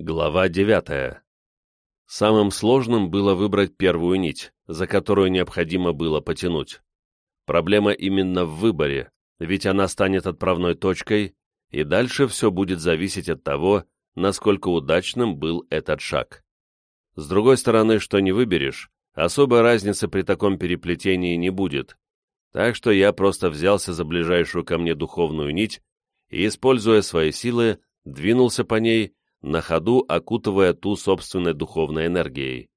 Глава девятая. Самым сложным было выбрать первую нить, за которую необходимо было потянуть. Проблема именно в выборе, ведь она станет отправной точкой, и дальше все будет зависеть от того, насколько удачным был этот шаг. С другой стороны, что не выберешь, особой разницы при таком переплетении не будет, так что я просто взялся за ближайшую ко мне духовную нить и, используя свои силы, двинулся по ней, на ходу окутывая ту собственной духовной энергией.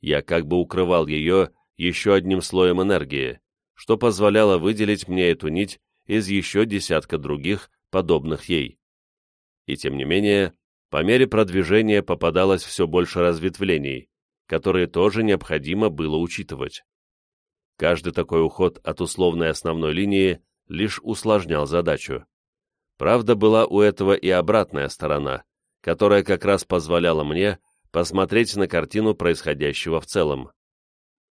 Я как бы укрывал ее еще одним слоем энергии, что позволяло выделить мне эту нить из еще десятка других, подобных ей. И тем не менее, по мере продвижения попадалось все больше разветвлений, которые тоже необходимо было учитывать. Каждый такой уход от условной основной линии лишь усложнял задачу. Правда, была у этого и обратная сторона, которая как раз позволяла мне посмотреть на картину происходящего в целом.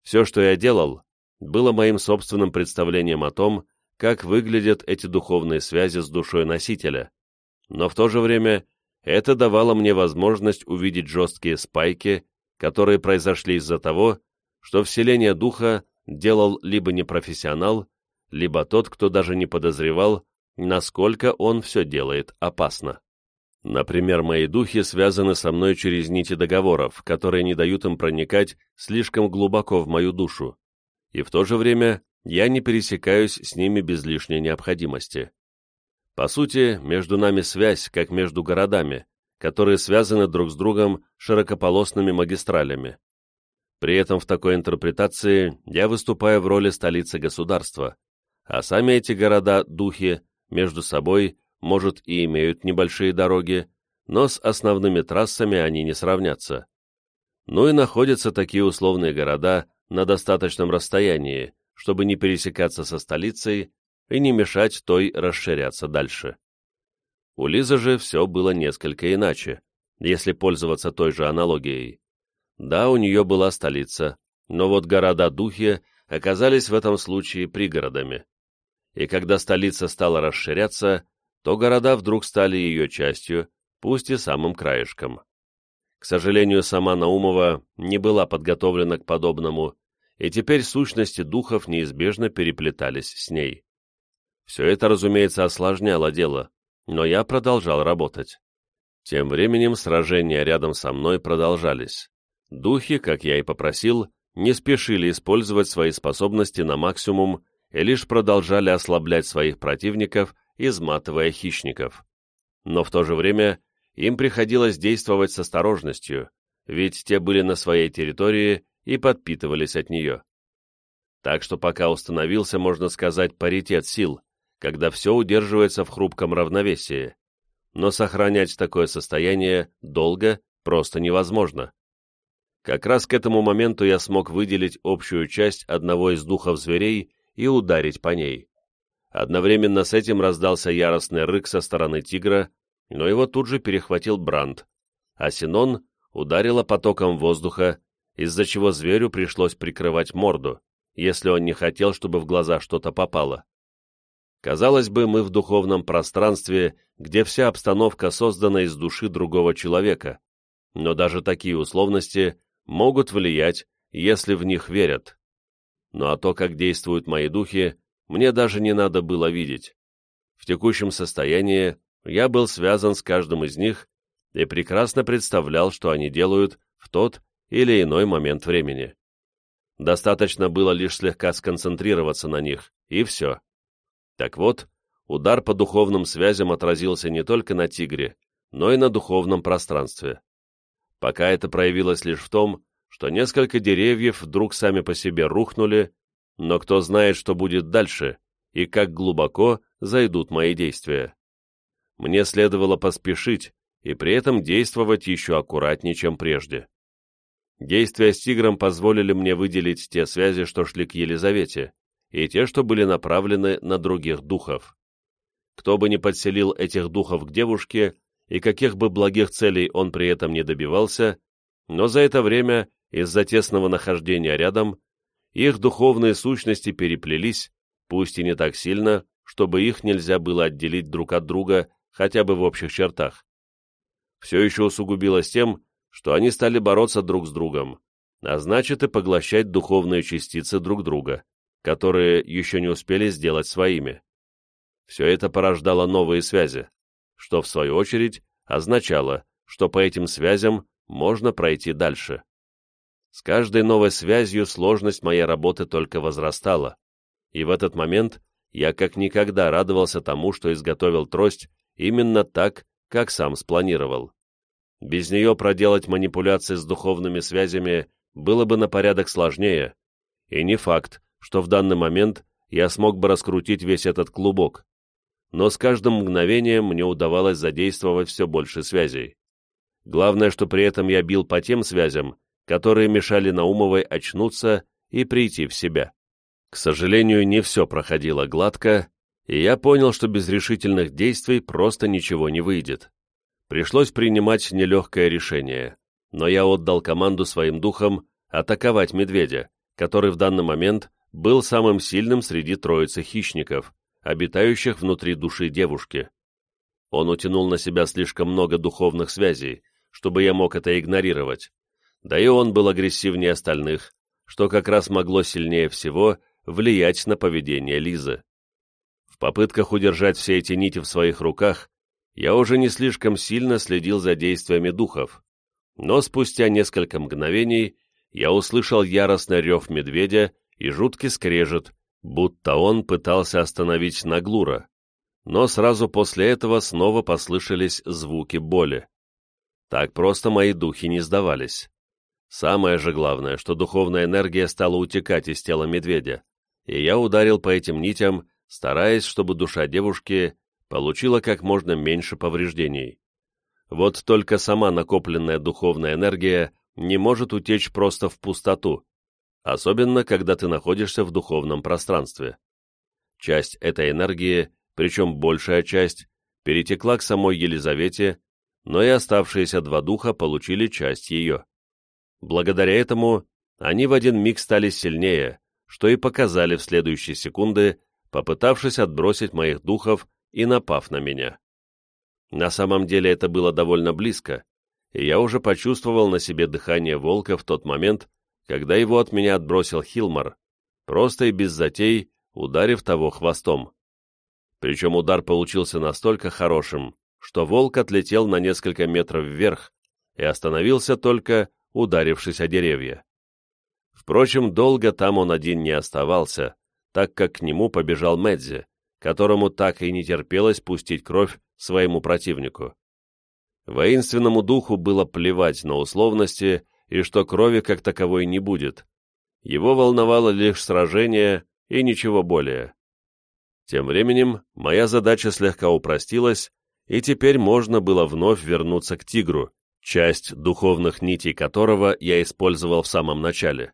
Все, что я делал, было моим собственным представлением о том, как выглядят эти духовные связи с душой носителя, но в то же время это давало мне возможность увидеть жесткие спайки, которые произошли из-за того, что вселение духа делал либо непрофессионал, либо тот, кто даже не подозревал, насколько он все делает опасно. Например, мои духи связаны со мной через нити договоров, которые не дают им проникать слишком глубоко в мою душу, и в то же время я не пересекаюсь с ними без лишней необходимости. По сути, между нами связь, как между городами, которые связаны друг с другом широкополосными магистралями. При этом в такой интерпретации я выступаю в роли столицы государства, а сами эти города-духи между собой может, и имеют небольшие дороги, но с основными трассами они не сравнятся. Ну и находятся такие условные города на достаточном расстоянии, чтобы не пересекаться со столицей и не мешать той расширяться дальше. У Лизы же все было несколько иначе, если пользоваться той же аналогией. Да, у нее была столица, но вот города-духи оказались в этом случае пригородами. И когда столица стала расширяться, то города вдруг стали ее частью, пусть и самым краешком. К сожалению, сама Наумова не была подготовлена к подобному, и теперь сущности духов неизбежно переплетались с ней. Все это, разумеется, осложняло дело, но я продолжал работать. Тем временем сражения рядом со мной продолжались. Духи, как я и попросил, не спешили использовать свои способности на максимум и лишь продолжали ослаблять своих противников изматывая хищников. Но в то же время им приходилось действовать с осторожностью, ведь те были на своей территории и подпитывались от нее. Так что пока установился, можно сказать, паритет сил, когда все удерживается в хрупком равновесии, но сохранять такое состояние долго просто невозможно. Как раз к этому моменту я смог выделить общую часть одного из духов зверей и ударить по ней. Одновременно с этим раздался яростный рык со стороны тигра, но его тут же перехватил Бранд, а Синон ударила потоком воздуха, из-за чего зверю пришлось прикрывать морду, если он не хотел, чтобы в глаза что-то попало. Казалось бы, мы в духовном пространстве, где вся обстановка создана из души другого человека, но даже такие условности могут влиять, если в них верят. Ну а то, как действуют мои духи, мне даже не надо было видеть. В текущем состоянии я был связан с каждым из них и прекрасно представлял, что они делают в тот или иной момент времени. Достаточно было лишь слегка сконцентрироваться на них, и все. Так вот, удар по духовным связям отразился не только на тигре, но и на духовном пространстве. Пока это проявилось лишь в том, что несколько деревьев вдруг сами по себе рухнули но кто знает, что будет дальше и как глубоко зайдут мои действия. Мне следовало поспешить и при этом действовать еще аккуратнее, чем прежде. Действия с тигром позволили мне выделить те связи, что шли к Елизавете, и те, что были направлены на других духов. Кто бы ни подселил этих духов к девушке, и каких бы благих целей он при этом не добивался, но за это время, из-за тесного нахождения рядом, их духовные сущности переплелись, пусть и не так сильно, чтобы их нельзя было отделить друг от друга хотя бы в общих чертах. все еще усугубилось тем, что они стали бороться друг с другом, а значит и поглощать духовные частицы друг друга, которые еще не успели сделать своими. Все это порождало новые связи, что, в свою очередь, означало, что по этим связям можно пройти дальше. С каждой новой связью сложность моей работы только возрастала, и в этот момент я как никогда радовался тому, что изготовил трость именно так, как сам спланировал. Без нее проделать манипуляции с духовными связями было бы на порядок сложнее, и не факт, что в данный момент я смог бы раскрутить весь этот клубок. Но с каждым мгновением мне удавалось задействовать все больше связей. Главное, что при этом я бил по тем связям, которые мешали Наумовой очнуться и прийти в себя. К сожалению, не все проходило гладко, и я понял, что без решительных действий просто ничего не выйдет. Пришлось принимать нелегкое решение, но я отдал команду своим духам атаковать медведя, который в данный момент был самым сильным среди троицы хищников, обитающих внутри души девушки. Он утянул на себя слишком много духовных связей, чтобы я мог это игнорировать, да и он был агрессивнее остальных, что как раз могло сильнее всего влиять на поведение Лизы. В попытках удержать все эти нити в своих руках, я уже не слишком сильно следил за действиями духов, но спустя несколько мгновений я услышал яростный рев медведя и жуткий скрежет, будто он пытался остановить Наглура, но сразу после этого снова послышались звуки боли. Так просто мои духи не сдавались. Самое же главное, что духовная энергия стала утекать из тела медведя, и я ударил по этим нитям, стараясь, чтобы душа девушки получила как можно меньше повреждений. Вот только сама накопленная духовная энергия не может утечь просто в пустоту, особенно когда ты находишься в духовном пространстве. Часть этой энергии, причем большая часть, перетекла к самой Елизавете, но и оставшиеся два духа получили часть ее. Благодаря этому они в один миг стали сильнее, что и показали в следующие секунды, попытавшись отбросить моих духов и напав на меня. На самом деле это было довольно близко, и я уже почувствовал на себе дыхание волка в тот момент, когда его от меня отбросил Хилмар, просто и без затей, ударив того хвостом. Причем удар получился настолько хорошим, что волк отлетел на несколько метров вверх и остановился только ударившись о деревья. Впрочем, долго там он один не оставался, так как к нему побежал Медзи, которому так и не терпелось пустить кровь своему противнику. Воинственному духу было плевать на условности и что крови как таковой не будет. Его волновало лишь сражение и ничего более. Тем временем моя задача слегка упростилась, и теперь можно было вновь вернуться к тигру, часть духовных нитей которого я использовал в самом начале.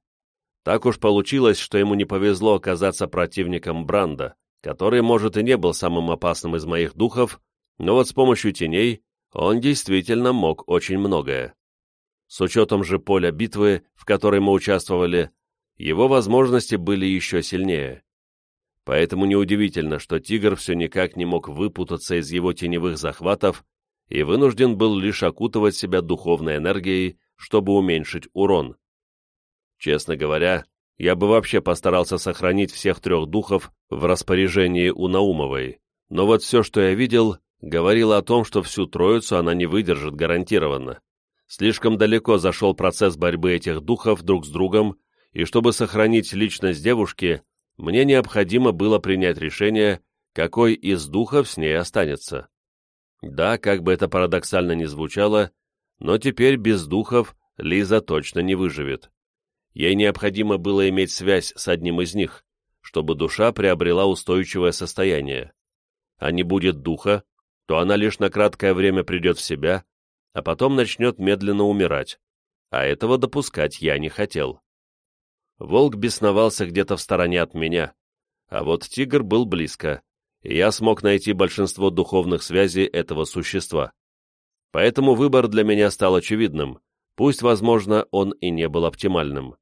Так уж получилось, что ему не повезло оказаться противником Бранда, который, может, и не был самым опасным из моих духов, но вот с помощью теней он действительно мог очень многое. С учетом же поля битвы, в которой мы участвовали, его возможности были еще сильнее. Поэтому неудивительно, что тигр все никак не мог выпутаться из его теневых захватов и вынужден был лишь окутывать себя духовной энергией, чтобы уменьшить урон. Честно говоря, я бы вообще постарался сохранить всех трех духов в распоряжении у Наумовой, но вот все, что я видел, говорило о том, что всю троицу она не выдержит гарантированно. Слишком далеко зашел процесс борьбы этих духов друг с другом, и чтобы сохранить личность девушки, мне необходимо было принять решение, какой из духов с ней останется. Да, как бы это парадоксально ни звучало, но теперь без духов Лиза точно не выживет. Ей необходимо было иметь связь с одним из них, чтобы душа приобрела устойчивое состояние. А не будет духа, то она лишь на краткое время придет в себя, а потом начнет медленно умирать, а этого допускать я не хотел. Волк бесновался где-то в стороне от меня, а вот тигр был близко, я смог найти большинство духовных связей этого существа. Поэтому выбор для меня стал очевидным, пусть, возможно, он и не был оптимальным.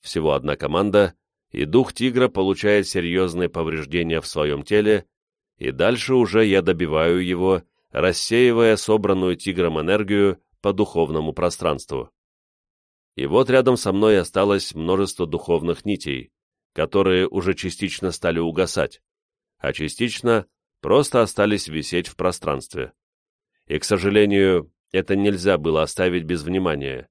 Всего одна команда, и дух тигра получает серьезные повреждения в своем теле, и дальше уже я добиваю его, рассеивая собранную тигром энергию по духовному пространству. И вот рядом со мной осталось множество духовных нитей, которые уже частично стали угасать, а частично просто остались висеть в пространстве. И, к сожалению, это нельзя было оставить без внимания.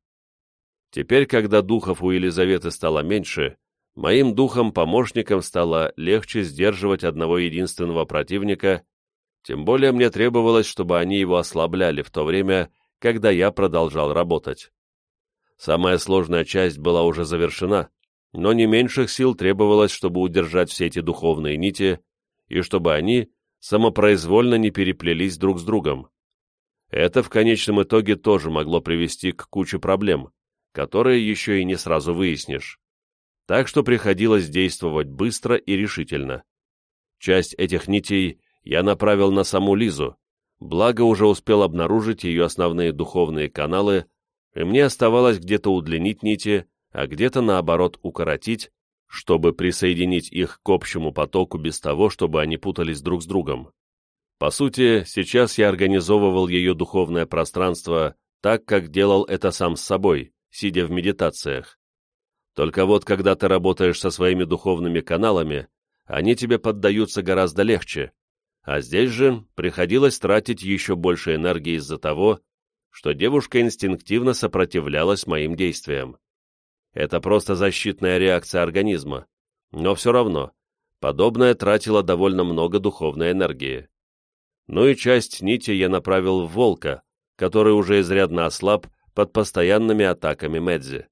Теперь, когда духов у Елизаветы стало меньше, моим духом-помощником стало легче сдерживать одного единственного противника, тем более мне требовалось, чтобы они его ослабляли в то время, когда я продолжал работать. Самая сложная часть была уже завершена, но не меньших сил требовалось, чтобы удержать все эти духовные нити, и чтобы они самопроизвольно не переплелись друг с другом. Это в конечном итоге тоже могло привести к куче проблем, которые еще и не сразу выяснишь. Так что приходилось действовать быстро и решительно. Часть этих нитей я направил на саму Лизу, благо уже успел обнаружить ее основные духовные каналы и мне оставалось где-то удлинить нити, а где-то, наоборот, укоротить, чтобы присоединить их к общему потоку без того, чтобы они путались друг с другом. По сути, сейчас я организовывал ее духовное пространство так, как делал это сам с собой, сидя в медитациях. Только вот, когда ты работаешь со своими духовными каналами, они тебе поддаются гораздо легче, а здесь же приходилось тратить еще больше энергии из-за того, что девушка инстинктивно сопротивлялась моим действиям. Это просто защитная реакция организма, но все равно, подобное тратило довольно много духовной энергии. Ну и часть нити я направил в волка, который уже изрядно ослаб под постоянными атаками Медзи.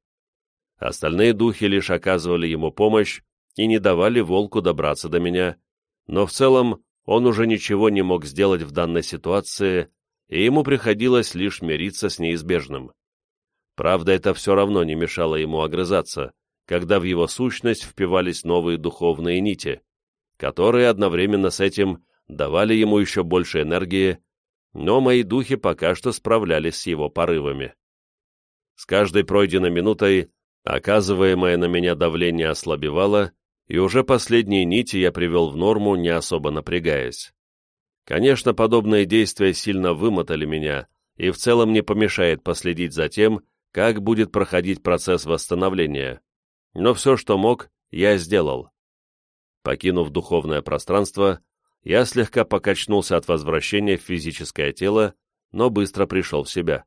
Остальные духи лишь оказывали ему помощь и не давали волку добраться до меня, но в целом он уже ничего не мог сделать в данной ситуации, и ему приходилось лишь мириться с неизбежным. Правда, это все равно не мешало ему огрызаться, когда в его сущность впивались новые духовные нити, которые одновременно с этим давали ему еще больше энергии, но мои духи пока что справлялись с его порывами. С каждой пройденной минутой оказываемое на меня давление ослабевало, и уже последние нити я привел в норму, не особо напрягаясь. Конечно, подобные действия сильно вымотали меня и в целом не помешает последить за тем, как будет проходить процесс восстановления. Но все, что мог, я сделал. Покинув духовное пространство, я слегка покачнулся от возвращения в физическое тело, но быстро пришел в себя.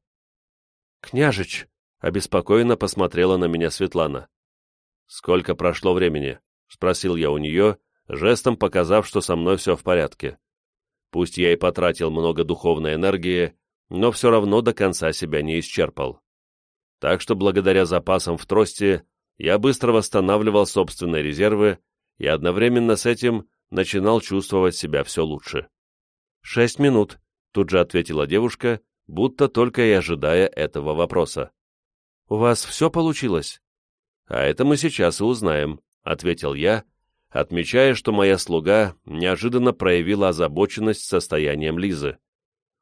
«Княжич!» — обеспокоенно посмотрела на меня Светлана. «Сколько прошло времени?» — спросил я у нее, жестом показав, что со мной все в порядке. Пусть я и потратил много духовной энергии, но все равно до конца себя не исчерпал. Так что благодаря запасам в трости я быстро восстанавливал собственные резервы и одновременно с этим начинал чувствовать себя все лучше. «Шесть минут», — тут же ответила девушка, будто только и ожидая этого вопроса. «У вас все получилось?» «А это мы сейчас и узнаем», — ответил я, отмечая, что моя слуга неожиданно проявила озабоченность состоянием Лизы.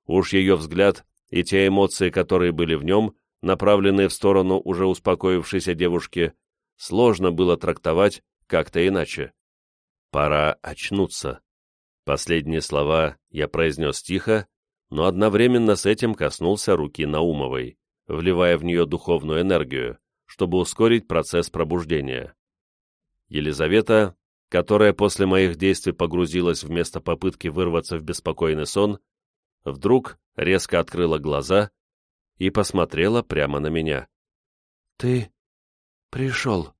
Уж ее взгляд и те эмоции, которые были в нем, направленные в сторону уже успокоившейся девушки, сложно было трактовать как-то иначе. «Пора очнуться». Последние слова я произнес тихо, но одновременно с этим коснулся руки Наумовой, вливая в нее духовную энергию, чтобы ускорить процесс пробуждения. Елизавета которая после моих действий погрузилась вместо попытки вырваться в беспокойный сон, вдруг резко открыла глаза и посмотрела прямо на меня. «Ты пришел»,